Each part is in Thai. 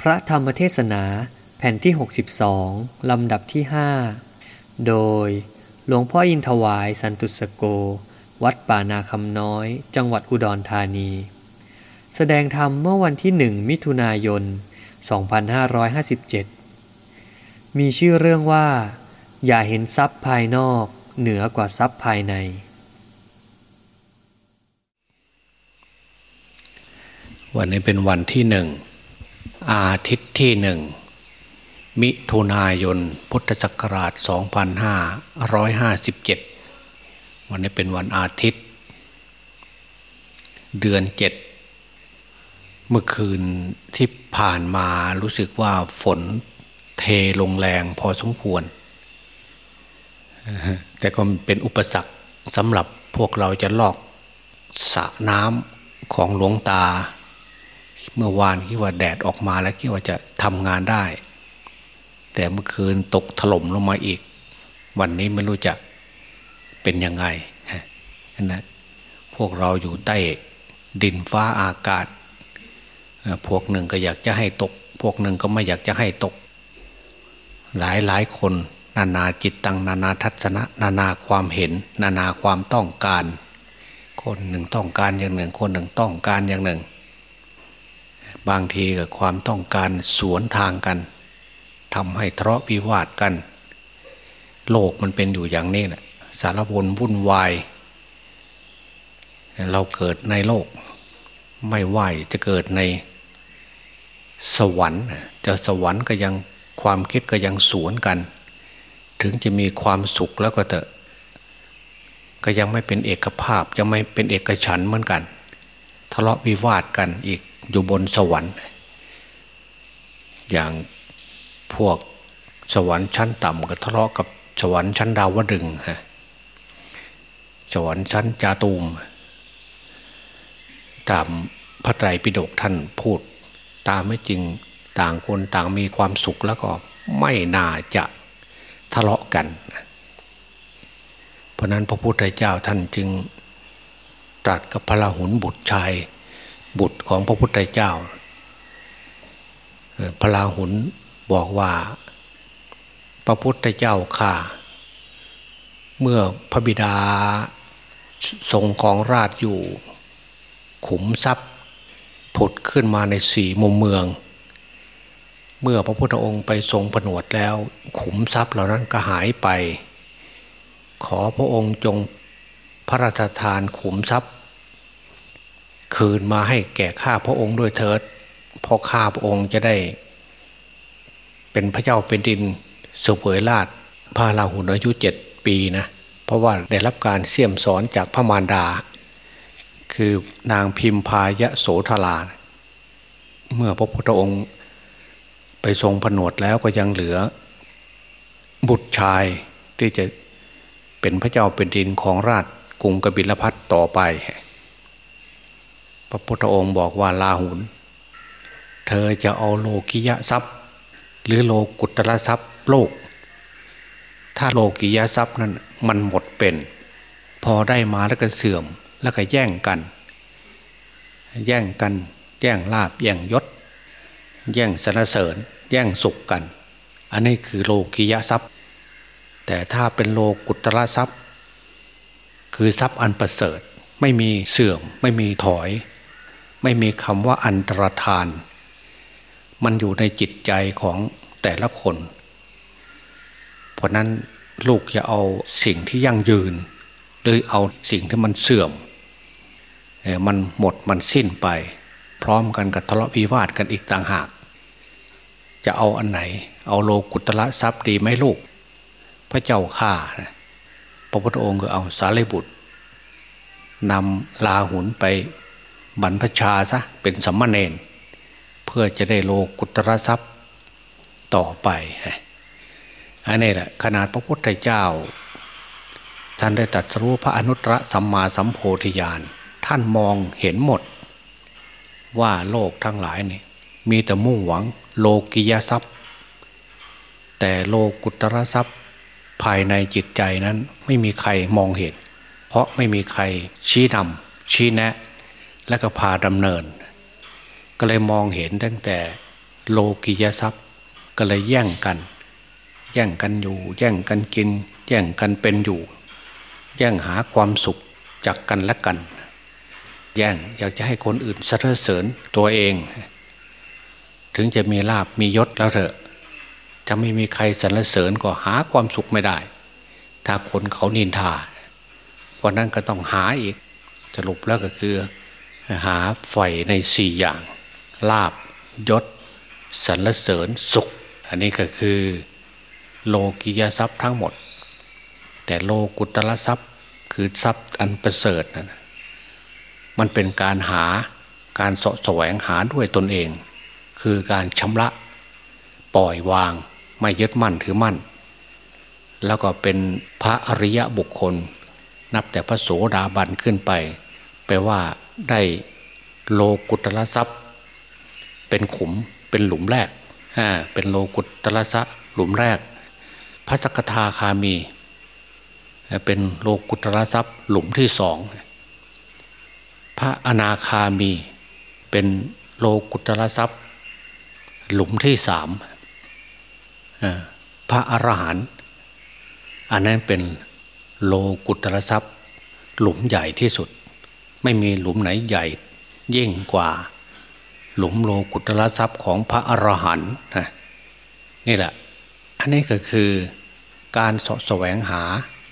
พระธรรมเทศนาแผ่นที่ 62 ลำดับที่ 5 โดยหลวงพ่ออินทวายสันตุสโก วัดป่านาคำน้อย จังหวัดอุดรธานี แสดงธรรมเมื่อวันที่1มิถุนายน 2557 มีชื่อเรื่องว่า อย่าเห็นทรัพย์ภายนอกเหนือกว่าทรัพย์ภายใน วันนี้เป็นวันที่หนึ่ง อาทิตย์ที่หนึ่ง มิถุนายน พุทธศักราช 2557 วันนี้เป็นวันอาทิตย์ เดือนเจ็ด เมื่อคืนที่ผ่านมารู้สึกว่าฝนเทลงแรงพอสมควร แต่ก็เป็นอุปสรรคสำหรับพวกเราจะลอกสระน้ำของหลวงตา เมื่อวานคิดว่าแดดออกมาแล้วคิดว่าจะทำงานได้ แต่เมื่อคืนตกถล่มลงมาอีก วันนี้ไม่รู้จะเป็นยังไงนะพวกเราอยู่ใต้ดินฟ้าอากาศ พวกหนึ่งก็อยากจะให้ตก พวกหนึ่งก็ไม่อยากจะให้ตก หลายหลายคนนานาจิตตังนานาทัศนะ นานาความเห็น นานาความต้องการ คนหนึ่งต้องการอย่างหนึ่ง คนหนึ่งต้องการอย่างหนึ่ง บางทีกับความต้องการสวนทางกันทำให้ทะเลาะวิวาทกัน โลกมันเป็นอยู่อย่างนี้แหละสารวนวุ่นวาย เราเกิดในโลก ไม่ไหวจะเกิดในสวรรค์จะสวรรค์ก็ยังความคิดก็ยังสวนกัน ถึงจะมีความสุขแล้วก็เถอะ ก็ยังไม่เป็นเอกภาพยังไม่เป็นเอกฉันเหมือนกัน ทะเลาะวิวาทกันอีกอยู่บนสวรรค์ อย่างพวกสวรรค์ชั้นต่ำก็ทะเลาะกับสวรรค์ชั้นดาวดึงฮะสวรรค์ชั้นจาตูม ตามพระไตรปิฎกท่านพูด ตามไม่จริงต่างคนต่างมีความสุขแล้วก็ไม่น่าจะทะเลาะกัน เพราะนั้นพระพุทธเจ้าท่านจึง ตรัสกับพระราหุลบุตรชาย บุตรของพระพุทธเจ้าพระราหุลบอกว่า พระพุทธเจ้าข่าเมื่อพระบิดาทรงของราชอยู่ ขุมทรัพย์ผุดขึ้นมาในสี่มุมเมือง เมื่อพระพุทธองค์ไปทรงผนวดแล้ว ขุมทรัพย์เหล่านั้นก็หายไป ขอพระองค์จงพระราชทานขุมทรัพย์ คืนมาให้แก่ข้าพระองค์ด้วยเถิดเพราะข้าพระองค์จะได้ เป็นพระเจ้าเป็นดินสุเผยราชพระราหุลอายุเจ็ดปีนะเพราะว่าได้รับการเสี่ยมสอนจากพระมารดา คือนางพิมพายะโสธรา เมื่อพระพุทธองค์ไปทรงผนวดแล้วก็ยังเหลือ บุตรชายที่จะเป็นพระเจ้าเป็นดินของราชกรุงกบิลพัทต่อไป พระพุทธองค์บอกว่าลาหุน เธอจะเอาโลกิยะทรัพย์ หรือโลกุตระทรัพย์โลก ถ้าโลกิยะทรัพย์นั้นมันหมดเป็น พอได้มาแล้วก็เสื่อมแล้วก็แย่งกัน แย่งกัน แย่งลาบแย่งยศ แย่งสรรเสริญ แย่งสุขกัน อันนี้คือโลกิยะทรัพย์ แต่ถ้าเป็นโลกุตระทรัพย์ คือทรัพย์อันประเสริฐไม่มีเสื่อมไม่มีถอย ไม่มีคำว่าอันตรธาน มันอยู่ในจิตใจของแต่ละคน เพราะนั้นลูกอย่าเอาสิ่งที่ยั่งยืน หรือเอาสิ่งที่มันเสื่อม มันหมดมันสิ้นไป พร้อมกันกับทะเลาะวิวาทกันอีกต่างหาก จะเอาอันไหน เอาโลกุตละทรัพย์ดีไหมลูก พระเจ้าข่าพระพุทธองค์ก็เอาสารีบุตรนำลาหุนไป บรรพชาซะเป็นสัมมาเนนเพื่อจะได้โลกุตระทรัพย์ต่อไปอันนี้แหละขนาดพระพุทธเจ้า ท่านได้ตัดรู้พระอนุตตรสัมมาสัมโพธิญาณท่านมองเห็นหมด ว่าโลกทั้งหลายนี่มีแต่มุ่งหวังโลกิยทรัพย์ แต่โลกุตระทรัพย์ภายในจิตใจนั้นไม่มีใครมองเห็น เพราะไม่มีใครชี้นำชี้แนะ และก็พาดำเนิน ก็เลยมองเห็นตั้งแต่โลกิยทรัพย์ ก็เลยแย่งกัน แย่งกันอยู่ แย่งกันกิน แย่งกันเป็นอยู่ แย่งหาความสุขจากกันและกัน แย่งอยากจะให้คนอื่นสรรเสริญตัวเอง ถึงจะมีลาบมียศแล้วเถอะจะไม่มีใครสรรเสริญก็หาความสุขไม่ได้ ถ้าคนเขานินทาเพราะนั้นก็ต้องหาอีกสรุปแล้วก็คือ หาไฟในสี่อย่างลาบยศสรรเสริญสุข อันนี้ก็คือโลกิยทรัพย์ทั้งหมด แต่โลกุตละทรัพย์คือทรัพย์อันประเสริฐนะมันเป็นการหาการสะแสวงหาด้วยตนเอง คือการชำระปล่อยวางไม่ยึดมั่นถือมั่น แล้วก็เป็นพระอริยะบุคคล นับแต่พระโสดาบันขึ้นไป แปลว่า ได้โลกุตละทรัพย์ เป็นขุมเป็นหลุมแรกอ่าเป็นโลกุตละทรัพย์หลุมแรก พระสกทาคามี เป็นโลกุตละทรัพย์ หลุมที่สองพระอนาคามี เป็นโลกุตละทรัพย์ หลุมที่สามพระอรหันต์อันนั้นเป็นโลกุตละทรัพย์ หลุมใหญ่ที่สุด ไม่มีหลุมไหนใหญ่ยิ่งกว่า หลุมโลกุตละทรัพย์ของพระอรหันต์นะนี่แหละ อันนี้ก็คือการสะแสวงหา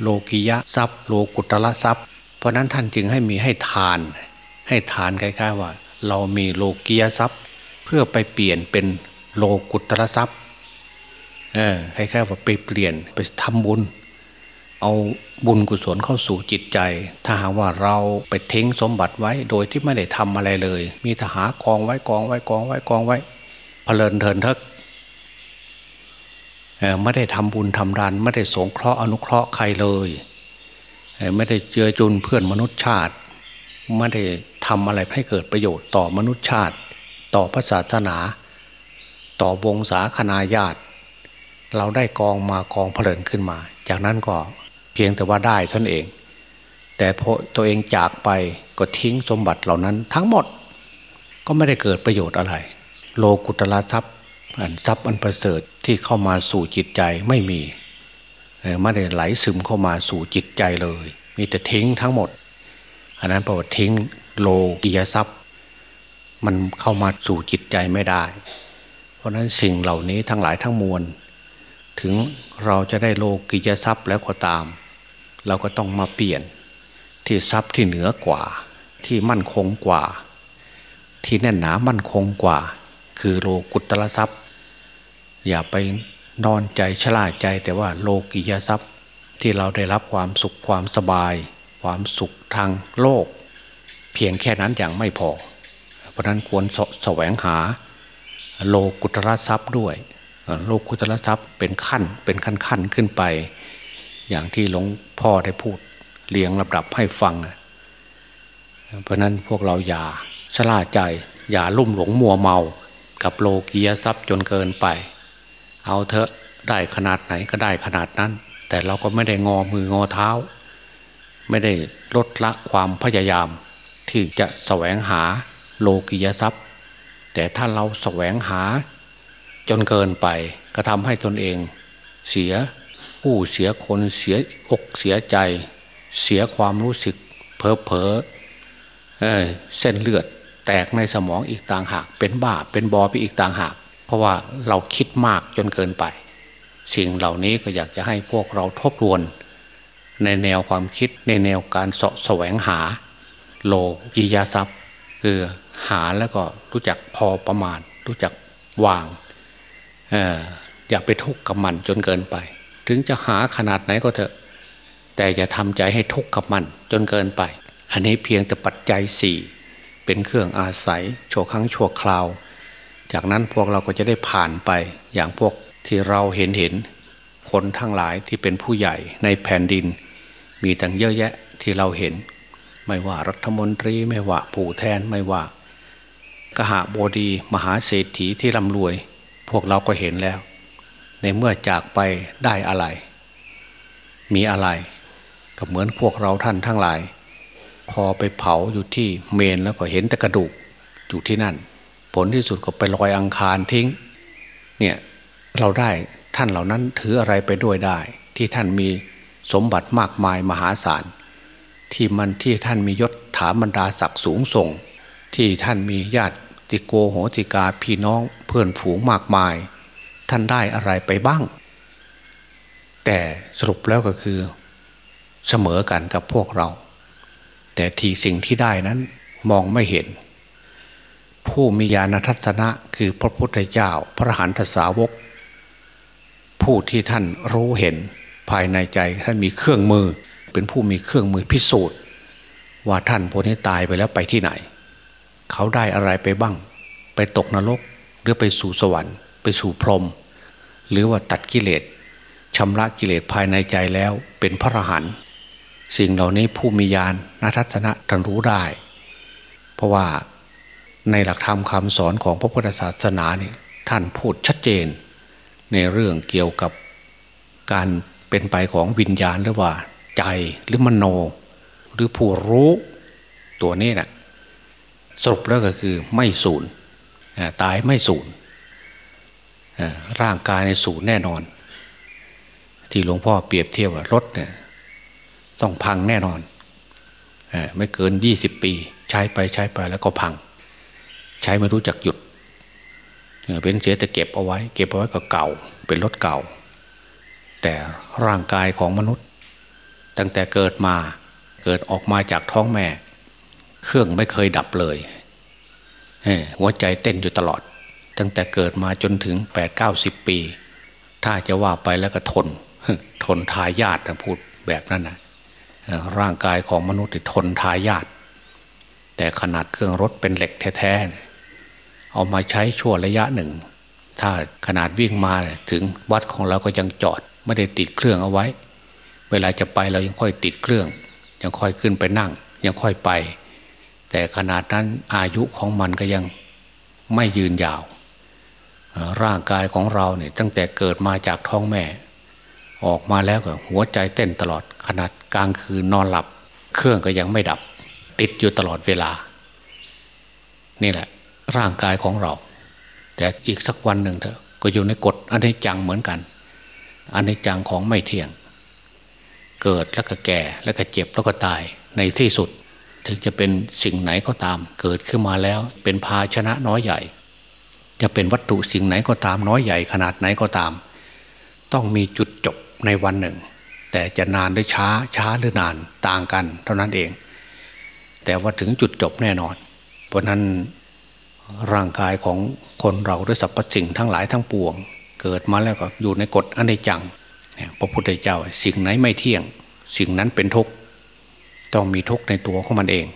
โลกิยะทรัพย์ โลกุตละทรัพย์ เพราะนั้นท่านจึงให้มีให้ทาน ให้ทานคล้ายๆว่า เรามีโลกิยะทรัพย์ เพื่อไปเปลี่ยนเป็นโลกุตละทรัพย์เออคล้ายๆว่าไปเปลี่ยนไปทำบุญ เอาบุญกุศลเข้าสู่จิตใจ ถ้าหากว่าเราไปทิ้งสมบัติไว้โดยที่ไม่ได้ทำอะไรเลย มีทหากองไว้กองไว้กองไว้กองไว้เพลินเทินทึกไม่ได้ทำบุญทำรานไม่ได้สงเคราะห์อนุเคราะห์ใครเลย ไม่ได้เจือจุนเพื่อนมนุษยชาติ ไม่ได้ทำอะไรให้เกิดประโยชน์ต่อมนุษยชาติ ต่อพระศาสนา ต่อวงศาคณาญาติ เราได้กองมากองเพลินขึ้นมา จากนั้นก็ พียงแต่ว่าได้ท่านเอง แต่พอตัวเองจากไปก็ทิ้งสมบัติเหล่านั้น ทั้งหมดก็ไม่ได้เกิดประโยชน์อะไร โลกุตละทรัพย์อันทรัพย์อันประเสริฐที่เข้ามาสู่จิตใจไม่มีไม่ได้ไหลซึมเข้ามาสู่จิตใจเลย มีแต่ทิ้งทั้งหมด อันนั้นแปลว่าทิ้งโลกิยทรัพย์ มันเข้ามาสู่จิตใจไม่ได้ เพราะนั้นสิ่งเหล่านี้ทั้งหลายทั้งมวล ถึงเราจะได้โลกิยทรัพย์แล้วก็ตาม เราก็ต้องมาเปลี่ยนที่ทรัพย์ที่เหนือกว่า ที่มั่นคงกว่า ที่แน่นหนามั่นคงกว่า คือโลกุตละทรัพย์ อย่าไปนอนใจชลาใจแต่ว่าโลกิยทรัพย์ ที่เราได้รับความสุขความสบาย ความสุขทางโลก เพียงแค่นั้นอย่างไม่พอ เพราะนั้นควรสแสวงหาโลกุตระทรัพย์ด้วย โลกุตระทรัพย์เป็นขั้นเป็นขั้นขั้นขึ้นไป อย่างที่หลวง พ่อได้พูดเรียงลำดับให้ฟัง เพราะนั้นพวกเราอย่าชลาใจ อย่าลุ่มหลงมัวเมา กับโลกียทรัพย์จนเกินไป เอาเถอะได้ขนาดไหนก็ได้ขนาดนั้น แต่เราก็ไม่ได้งอมืองอเท้า ไม่ได้ลดละความพยายาม ที่จะแสวงหาโลกียทรัพย์ แต่ถ้าเราแสวงหาจนเกินไป ก็ทำให้ตนเอง เสีย ผู้เสียคนเสียอกเสียใจ เสียความรู้สึกเพอเพอเเส้นเลือดแตกในสมองอีกต่างหาก เป็นบ้าเป็นบอไปอีกต่างหาก เพราะว่าเราคิดมากจนเกินไป สิ่งเหล่านี้ก็อยากจะให้พวกเราทบทวน ในแนวความคิดในแนวการสะแสวงหา โลกิยาทรัพย์ คือหาแล้วก็รู้จักพอประมาณ รู้จักวางออย่าไปทุกข์กับมันจนเกินไป ถึงจะหาขนาดไหนก็เถอะ แต่อย่าทำใจให้ทุกข์กับมันจนเกินไป อันนี้เพียงแต่ปัจจัยสี่เป็นเครื่องอาศัยชั่วครั้งชั่วคราว จากนั้นพวกเราก็จะได้ผ่านไปอย่างพวกที่เราเห็นเห็นคนทั้งหลายที่เป็นผู้ใหญ่ในแผ่นดิน มีตั้งเยอะแยะที่เราเห็น ไม่ว่ารัฐมนตรีไม่ว่าผู้แทนไม่ว่ากหาบดีมหาเศรษฐีที่ร่ำรวย พวกเราก็เห็นแล้ว ในเมื่อจากไปได้อะไร มีอะไร ก็เหมือนพวกเราท่านทั้งหลาย พอไปเผาอยู่ที่เมนแล้วก็เห็นแต่กระดูกอยู่ที่นั่น ผลที่สุดก็ไปลอยอังคารทิ้ง เนี่ยเราได้ท่านเหล่านั้นถืออะไรไปด้วยได้ ที่ท่านมีสมบัติมากมายมหาศาล ที่มันที่ท่านมียศถาบรรดาศักดิ์สูงส่ง ที่ท่านมีญาติโกโหติกาพี่น้องเพื่อนฝูงมากมาย ท่านได้อะไรไปบ้าง แต่สรุปแล้วก็คือเสมอกันกับพวกเรา แต่ที่สิ่งที่ได้นั้นมองไม่เห็น ผู้มีญาณทัศนะคือพระพุทธเจ้าพระหันทสาวก ผู้ที่ท่านรู้เห็นภายในใจท่านมีเครื่องมือ เป็นผู้มีเครื่องมือพิสูจน์ ว่าท่านพวกนี้ตายไปแล้วไปที่ไหน เขาได้อะไรไปบ้าง ไปตกนรกหรือไปสู่สวรรค์ ไปสู่พรหม หรือว่าตัดกิเลสชำระกิเลสภายในใจแล้วเป็นพระอรหันต์สิ่งเหล่านี้ผู้มีญาณนัทัศนะท่านรู้ได้ เพราะว่าในหลักธรรมคำสอนของพระพุทธศาสนาเนี่ยท่านพูดชัดเจน ในเรื่องเกี่ยวกับการเป็นไปของวิญญาณหรือว่าใจหรือมโน หรือผู้รู้ตัวนี้นะ่ะสรุปแล้วก็คือไม่สูญตายไม่สูญ ร่างกายในสูญแน่นอน ที่หลวงพ่อเปรียบเทียบว่ารถเนี่ยต้องพังแน่นอนไม่เกินยี่สิบปี ใช้ไปใช้ไปแล้วก็พัง ใช้ไม่รู้จักหยุดเป็นเสียแต่เก็บเอาไว้ เก็บเอาไว้ก็เก่า เป็นรถเก่า แต่ร่างกายของมนุษย์ ตั้งแต่เกิดมาเกิดออกมาจากท้องแม่ เครื่องไม่เคยดับเลยหัวใจเต้นอยู่ตลอด ตั้งแต่เกิดมาจนถึงแปดเก้าสิบปี ถ้าจะว่าไปแล้วก็ทน ทนทายาทนะพูดแบบนั้นนะร่างกายของมนุษย์ทนทายาทแต่ขนาดเครื่องรถเป็นเหล็กแท้ๆเอามาใช้ชั่วระยะหนึ่ง ถ้าขนาดวิ่งมาถึงวัดของเราก็ยังจอดไม่ได้ติดเครื่องเอาไว้ เวลาจะไปเรายังค่อยติดเครื่อง ยังค่อยขึ้นไปนั่ง ยังค่อยไป แต่ขนาดนั้นอายุของมันก็ยังไม่ยืนยาว ร่างกายของเราเนี่ยตั้งแต่เกิดมาจากท้องแม่ ออกมาแล้วก็หัวใจเต้นตลอดขนาดกลางคืนนอนหลับ เครื่องก็ยังไม่ดับ ติดอยู่ตลอดเวลา นี่แหละ ร่างกายของเรา แต่อีกสักวันหนึ่งเถอะก็อยู่ในกฎอันนี้จังเหมือนกัน อันนี้จังของไม่เที่ยง เกิดแล้วก็แก่แล้วก็เจ็บแล้วก็ตายในที่สุด ถึงจะเป็นสิ่งไหนก็ตาม เกิดขึ้นมาแล้วเป็นภาชนะน้อยใหญ่ จะเป็นวัตถุสิ่งไหนก็ตามน้อยใหญ่ขนาดไหนก็ตาม ต้องมีจุดจบในวันหนึ่ง แต่จะนานหรือช้าช้าหรือนานต่างกัน เท่านั้นเอง แต่ว่าถึงจุดจบแน่นอน เพราะนั้นร่างกายของคนเราด้วยสรรพสิ่งทั้งหลายทั้งปวง เกิดมาแล้วก็อยู่ในกฎอนิจจังพระพุทธเจ้าสิ่งไหนไม่เที่ยง สิ่งนั้นเป็นทุกข์ต้องมีทุกข์ในตัวของมันเอง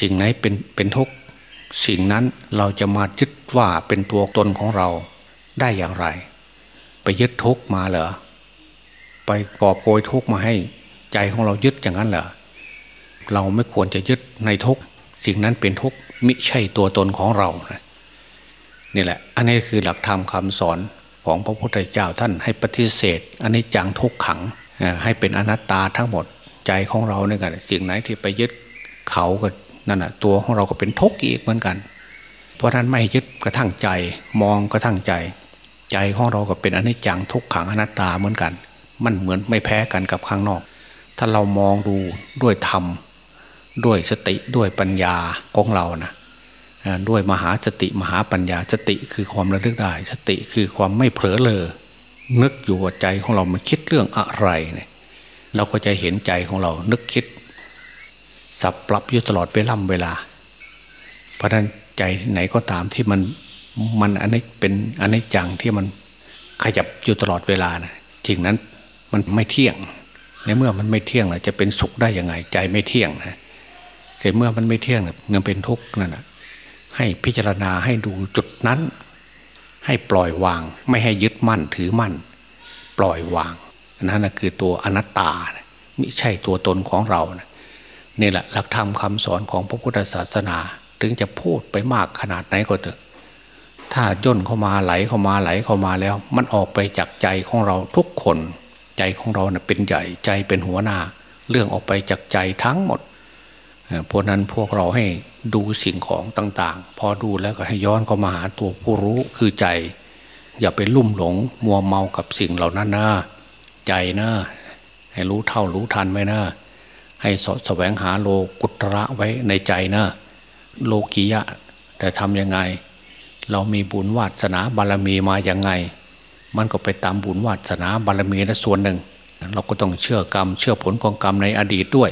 สิ่งไหนเป็นเป็นทุกข์ สิ่งนั้นเราจะมายึดว่าเป็นตัวตนของเราได้อย่างไร ไปยึดทุกมาเหรอไปกอบโกยทุกมาให้ใจของเรายึดอย่างนั้นเหรอเราไม่ควรจะยึดในทุกสิ่งนั้นเป็นทุกมิใช่ตัวตนของเรานี่แหละ อันนี้คือหลักธรรมคำสอนของพระพุทธเจ้าท่านให้ปฏิเสธ อันนี้จังทุกขังให้เป็นอนัตตาทั้งหมดใจของเราเนี่ยกันสิ่งไหนที่ไปยึดเขาก็ นั่นแหะตัวของเราก็เป็นทุกข์อีกเหมือนกัน เพราะนั้นไม่ยึดกระทั่งใจมองกระทั่งใจ ใจของเราก็เป็นอนิจจังทุกขังอนัตตาเหมือนกัน มันเหมือนไม่แพ้กันกับข้างนอก ถ้าเรามองดูด้วยธรรมด้วยสติด้วยปัญญาของเรานะด้วยมหาสติมหาปัญญาสติคือความระลึกได้ สติคือความไม่เผลอเลอนึกอยู่ว่าใจของเรามันคิดเรื่องอะไรเนี่ยเราก็จะเห็นใจของเรานึกคิด สับปรับอยู่ตลอดเวล่ำเวลา เพราะนั้นใจไหนก็ตามที่มันมันอันนี้เป็นอันนี้จังที่มันขยับอยู่ตลอดเวลานะจริงนั้นมันไม่เที่ยง ในเมื่อมันไม่เที่ยงนะจะเป็นสุขได้ยังไง ใจไม่เที่ยงนะแต่เมื่อมันไม่เที่ยงนะมันเป็นทุกข์นั่นแหะให้พิจารณาให้ดูจุดนั้น ให้ปล่อยวาง ไม่ให้ยึดมั่นถือมั่น ปล่อยวางนั่นคือตัวอนัตตาไม่ใช่ตัวตนของเรานี่ นี่แหละหลักธรรมคาสอนของพระพุทธศาสนา ถึงจะพูดไปมากขนาดไหนก็เถอะถ้าย่นเข้ามาไหลเข้ามาไหลเข้ามาแล้ว มันออกไปจากใจของเราทุกคนใจของเราเนะ่ยเป็นใหญ่ใจเป็นหัวหน้า เรื่องออกไปจากใจทั้งหมดเพราะนั้นพวกเราให้ดูสิ่งของต่าง ๆ พอดูแล้วก็ให้ย้อนก็มาหาตัวผู้รู้คือใจ อย่าไปลุ่มหลงมัวเมากับสิ่งเหล่านั้นนะใจนะให้รู้เท่ารู้ทันไว้นะ ให้สแสวงหาโลกุตระไว้ในใจนะโลกียะ แต่ทำยังไง เรามีบุญวาสนาบารมีมาอย่างไง มันก็ไปตามบุญวาสนาบารมีและส่วนหนึ่ง เราก็ต้องเชื่อกรรม เชื่อผลของกรรมในอดีตด้วย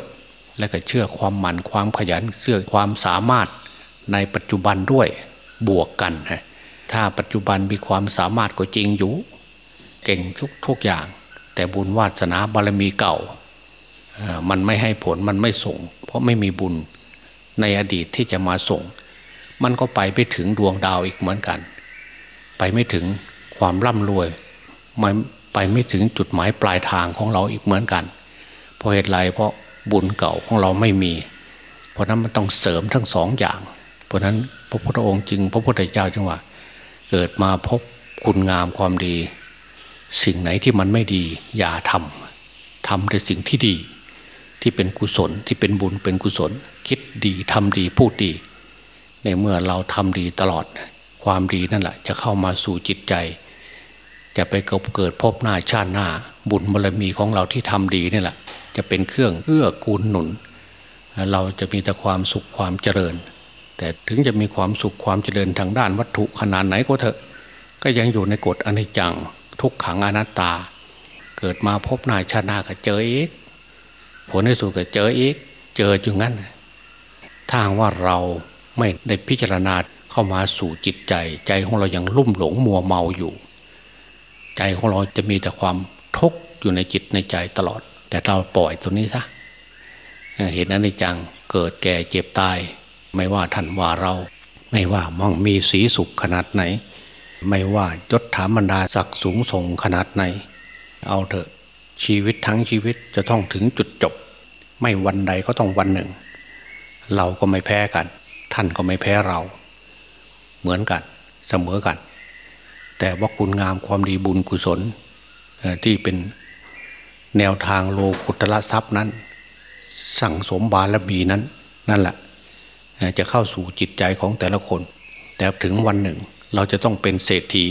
และก็เชื่อความหมั่นความขยันเชื่อความสามารถในปัจจุบันด้วยบวกกันฮะถ้าปัจจุบันมีความสามารถก็จริงอยู่ เก่งทุกทุกอย่าง แต่บุญวาสนาบารมีเก่า มันไม่ให้ผลมันไม่ส่ง เพราะไม่มีบุญในอดีตที่จะมาส่ง มันก็ไปไปถึงดวงดาวอีกเหมือนกัน ไปไม่ถึงความร่ำรวยไม่ไปไม่ถึงจุดหมายปลายทางของเราอีกเหมือนกัน เพราะเหตุไรเพราะบุญเก่าของเราไม่มี เพราะนั้นมันต้องเสริมทั้งสองอย่าง เพราะนั้นพระพุทธองค์จึงพระพุทธเจ้าจึงว่า เกิดมาพบคุณงามความดี สิ่งไหนที่มันไม่ดีอย่าทำทำแต่สิ่งที่ดี ที่เป็นกุศลที่เป็นบุญเป็นกุศล คิดดีทำดีพูดดี ในเมื่อเราทำดีตลอด ความดีนั่นแหละ จะเข้ามาสู่จิตใจ จะไปเกิดพบหน้าชาติหน้า บุญบารมีของเราที่ทำดีนี่แหละ จะเป็นเครื่องเอื้อกูลหนุน เราจะมีแต่ความสุขความเจริญ แต่ถึงจะมีความสุขความเจริญทางด้านวัตถุขนาดไหนก็เถอะ ก็ยังอยู่ในกฎอนิจจังทุกขังอนัตตา เกิดมาพบหน้าชาติหน้าก็เจออีก ผลในสุดก็เจออีก เจออยู่งั้นถ้าว่าเราไม่ได้พิจารณาเข้ามาสู่จิตใจ ใจของเรายังลุ่มหลงมัวเมาอยู่ ใจของเราจะมีแต่ความทุกข์อยู่ในจิตในใจตลอด แต่เราปล่อยตัวนี้ซะเห็นนั้นในจังเกิดแก่เจ็บตาย ไม่ว่าท่านว่าเรา ไม่ว่ามั่งมีสีสุขขนาดไหน ไม่ว่ายศถาบรรดาศักดิ์สูงส่งขนาดไหน เอาเถอะ ชีวิตทั้งชีวิตจะต้องถึงจุดจบ ไม่วันใดก็ต้องวันหนึ่ง เราก็ไม่แพ้กัน ท่านก็ไม่แพ้เรา เหมือนกันเสมอกัน แต่ว่าคุณงามความดีบุญกุศลที่เป็นแนวทางโลกุตละทรัพย์นั้น สั่งสมบารมีนั้น นั่นแหละจะเข้าสู่จิตใจของแต่ละคน แต่ถึงวันหนึ่งเราจะต้องเป็นเศรษฐี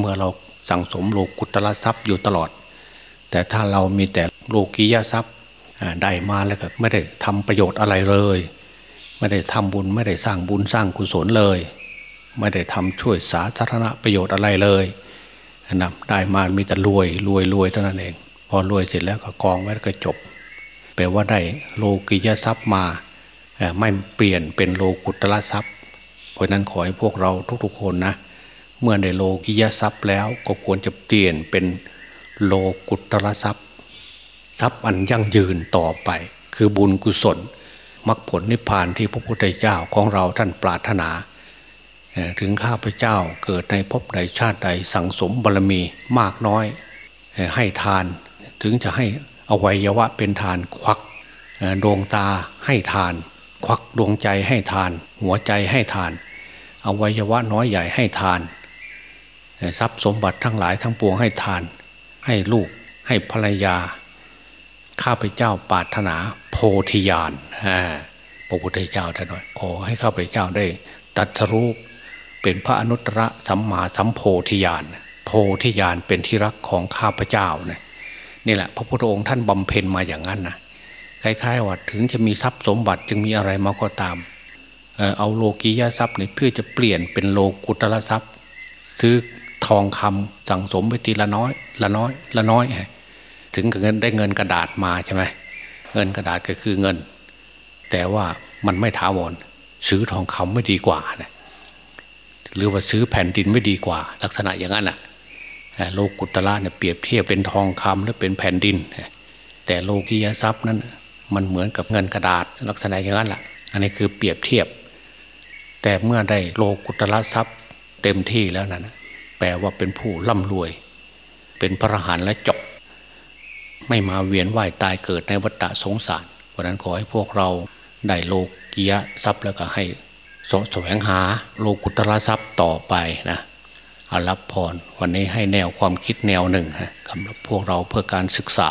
เมื่อเราสั่งสมโลกุตละทรัพย์อยู่ตลอด แต่ถ้าเรามีแต่โลกียทรัพย์ได้มาแล้วก็ไม่ได้ทำประโยชน์อะไรเลย ไม่ได้ทำบุญไม่ได้สร้างบุญสร้างกุศลเลย ไม่ได้ทำช่วยสาธารณประโยชน์อะไรเลยนะได้มามีแต่รวยรวยรวยเท่านั้นเอง พอรวยเสร็จแล้วก็กองไว้ก็จบแปลว่าได้โลกียทรัพย์มาไม่เปลี่ยนเป็นโลกุตละทรัพย์ เพราะนั้นขอให้พวกเราทุกๆคนนะ เมื่อได้โลกิยทรัพย์แล้วก็ควรจะเปลี่ยนเป็น โลกุตระทรัพย์ ทรัพย์อันยั่งยืนต่อไป คือบุญกุศลมรรคผลนิพพานที่พระพุทธเจ้าของเราท่านปรารถนา ถึงข้าพเจ้าเกิดในภพใดชาติใดสั่งสมบารมีมากน้อย ให้ทานถึงจะให้อวัยวะเป็นทานควักดวงตาให้ทาน ควักดวงใจให้ทาน หัวใจให้ทาน อวัยวะน้อยใหญ่ให้ทานทรัพย์สมบัติทั้งหลายทั้งปวงให้ทาน ให้ลูกให้ภรรยา ข้าพเจ้าปรารถนาโพธิญาณพระพุทธเจ้าท่านหน่อยขอให้ข้าพเจ้าได้ตัดสรูปเป็นพระอนุตตรสัมมาสัมโพธิญาณโพธิญาณเป็นที่รักของข้าพเจ้าเนี่ยนี่แหละ พระพุทธองค์ท่านบำเพ็ญมาอย่างนั้นนะคล้ายๆว่าถึงจะมีทรัพย์สมบัติจึงมีอะไรมาก็ตาม เอาโลกียทรัพย์เนี่ยเพื่อจะเปลี่ยนเป็นโลกุตละทรัพย์ ซื้อทองคำสั่งสมไปทีละน้อย ละน้อยละน้อยถึงกับเงินได้เงินกระดาษมาใช่ไหมเงินกระดาษก็คือเงิน แต่ว่ามันไม่ถาวรซื้อทองคำไม่ดีกว่านะหรือว่าซื้อแผ่นดินไม่ดีกว่า ลักษณะอย่างนั้นอะโลกุตละเนี่ยเปรียบเทียบเป็นทองคำหรือเป็นแผ่นดิน แต่โลกียทรัพย์นั้นมันเหมือนกับเงินกระดาษลักษณะอย่างนั้นแหละอันนี้คือเปรียบเทียบ แต่เมื่อได้โลกุตละทรัพย์เต็มที่แล้วนั้นแปลว่าเป็นผู้ร่ำรวย เป็นพระรหันและจบ ไม่มาเวียนว่ายตายเกิดในวัฏสงสารเพราะนั้นขอให้พวกเราได้โลกียะทรัพย์แล้วก็ให้สแสวงหาโลกุตระทรัพย์ต่อไปนะอารับพรวันนี้ให้แนวความคิดแนวหนึ่งนะสำหรับพวกเราเพื่อการศึกษา